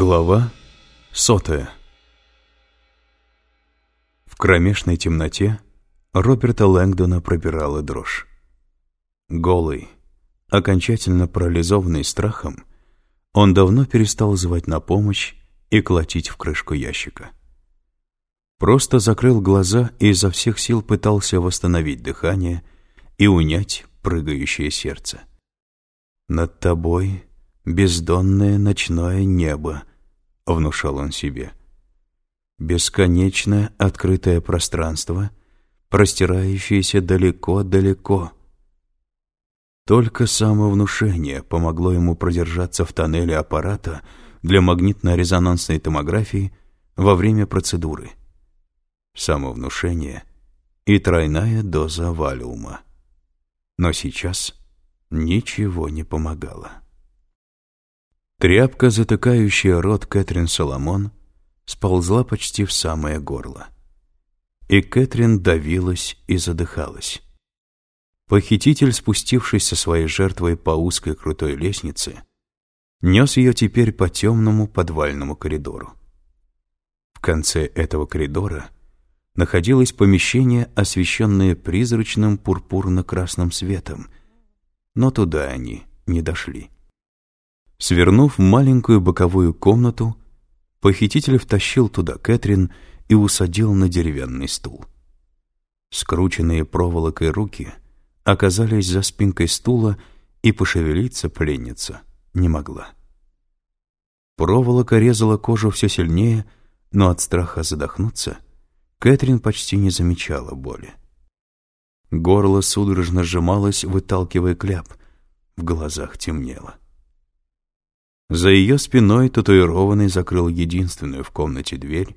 Глава сотая В кромешной темноте Роберта Лэнгдона пробирала дрожь. Голый, окончательно парализованный страхом, он давно перестал звать на помощь и колотить в крышку ящика. Просто закрыл глаза и изо всех сил пытался восстановить дыхание и унять прыгающее сердце. «Над тобой бездонное ночное небо», — внушал он себе. «Бесконечное открытое пространство, простирающееся далеко-далеко». Только самовнушение помогло ему продержаться в тоннеле аппарата для магнитно-резонансной томографии во время процедуры. Самовнушение и тройная доза валиума. Но сейчас ничего не помогало. Тряпка, затыкающая рот Кэтрин Соломон, сползла почти в самое горло. И Кэтрин давилась и задыхалась. Похититель, спустившись со своей жертвой по узкой крутой лестнице, нес ее теперь по темному подвальному коридору. В конце этого коридора находилось помещение, освещенное призрачным пурпурно-красным светом, но туда они не дошли. Свернув маленькую боковую комнату, похититель втащил туда Кэтрин и усадил на деревянный стул. Скрученные проволокой руки оказались за спинкой стула, и пошевелиться пленница не могла. Проволока резала кожу все сильнее, но от страха задохнуться Кэтрин почти не замечала боли. Горло судорожно сжималось, выталкивая кляп, в глазах темнело. За ее спиной татуированный закрыл единственную в комнате дверь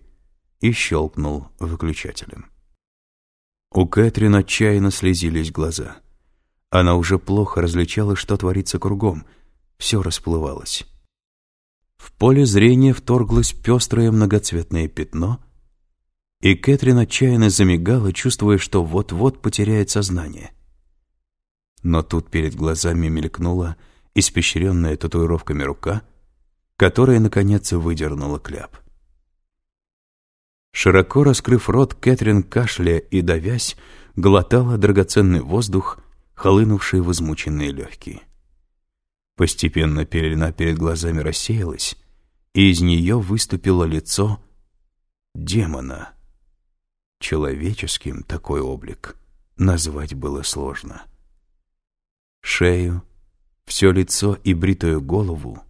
и щелкнул выключателем. У Кэтрин отчаянно слезились глаза. Она уже плохо различала, что творится кругом. Все расплывалось. В поле зрения вторглось пестрое многоцветное пятно, и Кэтрин отчаянно замигала, чувствуя, что вот-вот потеряет сознание. Но тут перед глазами мелькнула испещренная татуировками рука, которая, наконец, выдернула кляп. Широко раскрыв рот, Кэтрин, кашляя и давясь, глотала драгоценный воздух, хлынувший в измученные легкие. Постепенно пелена перед глазами рассеялась, и из нее выступило лицо демона. Человеческим такой облик назвать было сложно. Шею, все лицо и бритую голову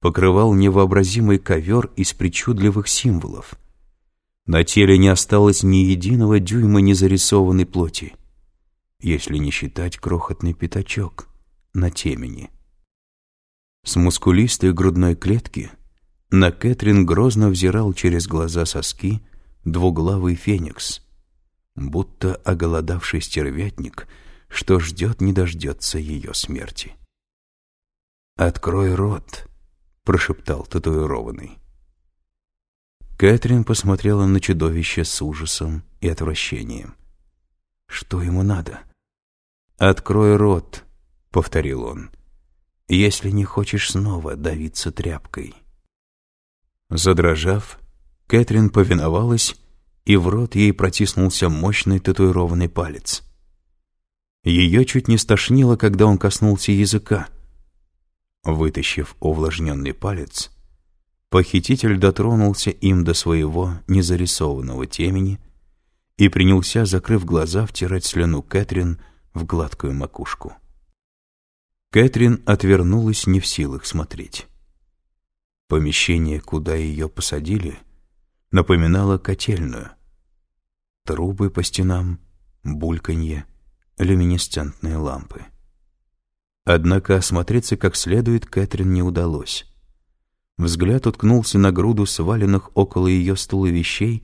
покрывал невообразимый ковер из причудливых символов. На теле не осталось ни единого дюйма незарисованной плоти, если не считать крохотный пятачок на темени. С мускулистой грудной клетки на Кэтрин грозно взирал через глаза соски двуглавый феникс, будто оголодавший стервятник, что ждет не дождется ее смерти. «Открой рот», — прошептал татуированный. Кэтрин посмотрела на чудовище с ужасом и отвращением. Что ему надо? «Открой рот», — повторил он, — «если не хочешь снова давиться тряпкой». Задрожав, Кэтрин повиновалась, и в рот ей протиснулся мощный татуированный палец. Ее чуть не стошнило, когда он коснулся языка — Вытащив увлажненный палец, похититель дотронулся им до своего незарисованного темени и принялся, закрыв глаза, втирать слюну Кэтрин в гладкую макушку. Кэтрин отвернулась не в силах смотреть. Помещение, куда ее посадили, напоминало котельную. Трубы по стенам, бульканье, люминесцентные лампы. Однако осмотреться как следует Кэтрин не удалось. Взгляд уткнулся на груду сваленных около ее стула вещей,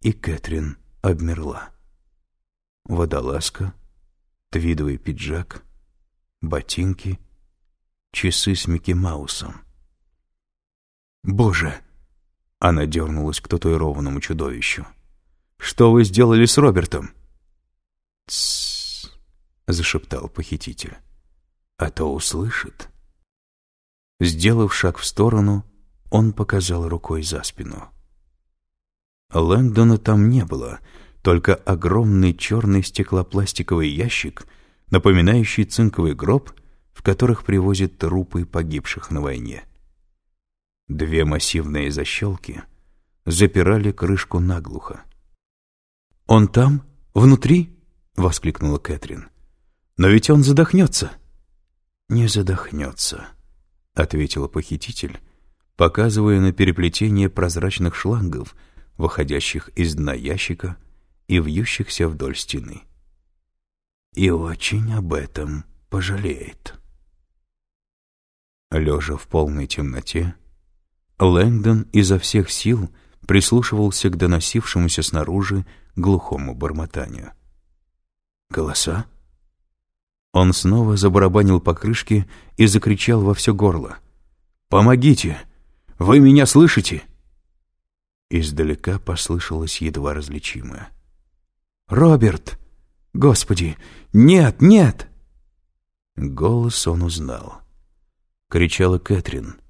и Кэтрин обмерла. Водолазка, твидовый пиджак, ботинки, часы с Микки Маусом. «Боже!» — она дернулась к татуированному чудовищу. «Что вы сделали с Робертом?» «Тссс!» — зашептал похититель а то услышит. Сделав шаг в сторону, Он показал рукой за спину. Лэнгдона там не было, только огромный черный стеклопластиковый ящик, напоминающий цинковый гроб, в которых привозят трупы погибших на войне. Две массивные защелки запирали крышку наглухо. «Он там? Внутри?» — воскликнула Кэтрин. «Но ведь он задохнется!» «Не задохнется», — ответила похититель, показывая на переплетение прозрачных шлангов, выходящих из дна ящика и вьющихся вдоль стены. «И очень об этом пожалеет». Лежа в полной темноте, Лэнгдон изо всех сил прислушивался к доносившемуся снаружи глухому бормотанию. «Голоса?» Он снова забарабанил по крышке и закричал во все горло. «Помогите! Вы меня слышите?» Издалека послышалось едва различимое. «Роберт! Господи! Нет, нет!» Голос он узнал. Кричала Кэтрин,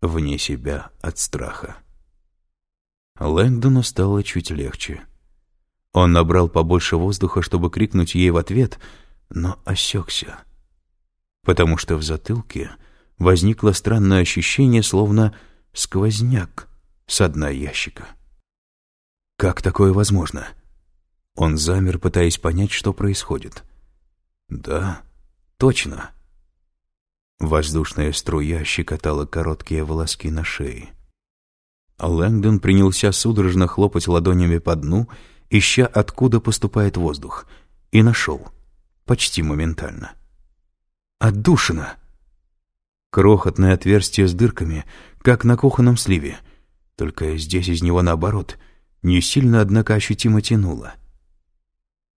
вне себя от страха. Лэнгдону стало чуть легче. Он набрал побольше воздуха, чтобы крикнуть ей в ответ, но осекся, потому что в затылке возникло странное ощущение, словно сквозняк с дна ящика. Как такое возможно? Он замер, пытаясь понять, что происходит. Да, точно. Воздушная струя щекотала короткие волоски на шее. Лэнгдон принялся судорожно хлопать ладонями по дну, ища, откуда поступает воздух, и нашел. Почти моментально. Отдушина! Крохотное отверстие с дырками, как на кухонном сливе. Только здесь из него, наоборот, не сильно, однако, ощутимо тянуло.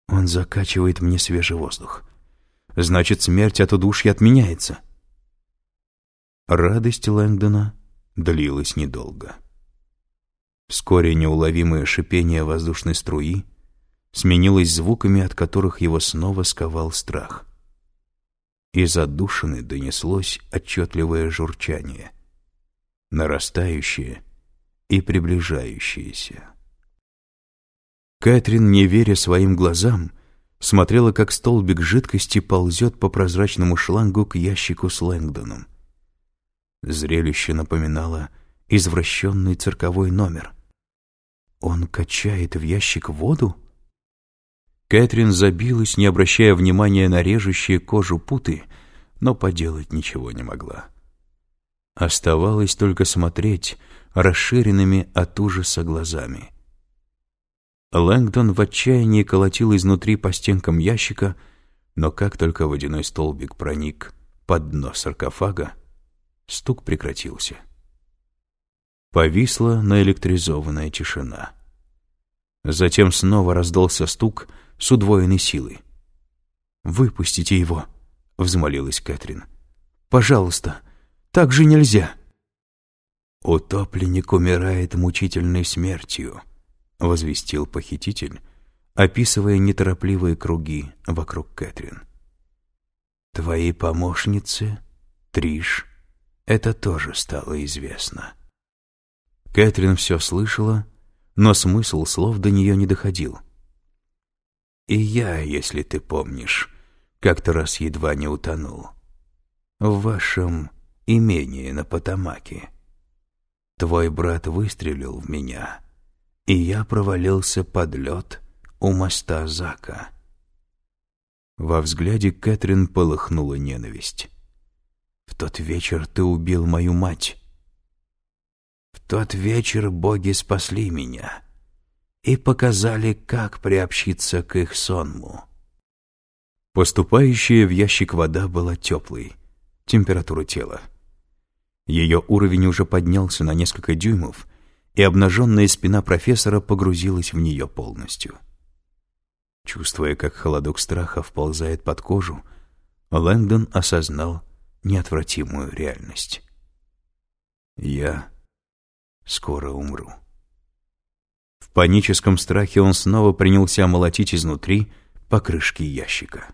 Он закачивает мне свежий воздух. Значит, смерть от удушья отменяется. Радость Лэнгдона длилась недолго. Вскоре неуловимое шипение воздушной струи сменилось звуками, от которых его снова сковал страх. Из отдушины донеслось отчетливое журчание, нарастающее и приближающееся. Кэтрин, не веря своим глазам, смотрела, как столбик жидкости ползет по прозрачному шлангу к ящику с Лэнгдоном. Зрелище напоминало извращенный цирковой номер. Он качает в ящик воду? Кэтрин забилась, не обращая внимания на режущие кожу путы, но поделать ничего не могла. Оставалось только смотреть расширенными от ужаса глазами. Лэнгдон в отчаянии колотил изнутри по стенкам ящика, но как только водяной столбик проник под дно саркофага, стук прекратился. Повисла наэлектризованная тишина. Затем снова раздался стук с удвоенной силой. «Выпустите его!» — взмолилась Кэтрин. «Пожалуйста, так же нельзя!» «Утопленник умирает мучительной смертью», — возвестил похититель, описывая неторопливые круги вокруг Кэтрин. «Твои помощницы, Триш, это тоже стало известно». Кэтрин все слышала, но смысл слов до нее не доходил. «И я, если ты помнишь, как-то раз едва не утонул. В вашем имении на Потамаке. Твой брат выстрелил в меня, и я провалился под лед у моста Зака». Во взгляде Кэтрин полыхнула ненависть. «В тот вечер ты убил мою мать» тот вечер боги спасли меня и показали, как приобщиться к их сонму. Поступающая в ящик вода была теплой, температура тела. Ее уровень уже поднялся на несколько дюймов, и обнаженная спина профессора погрузилась в нее полностью. Чувствуя, как холодок страха вползает под кожу, Лэнгдон осознал неотвратимую реальность. «Я скоро умру. В паническом страхе он снова принялся молотить изнутри по крышке ящика.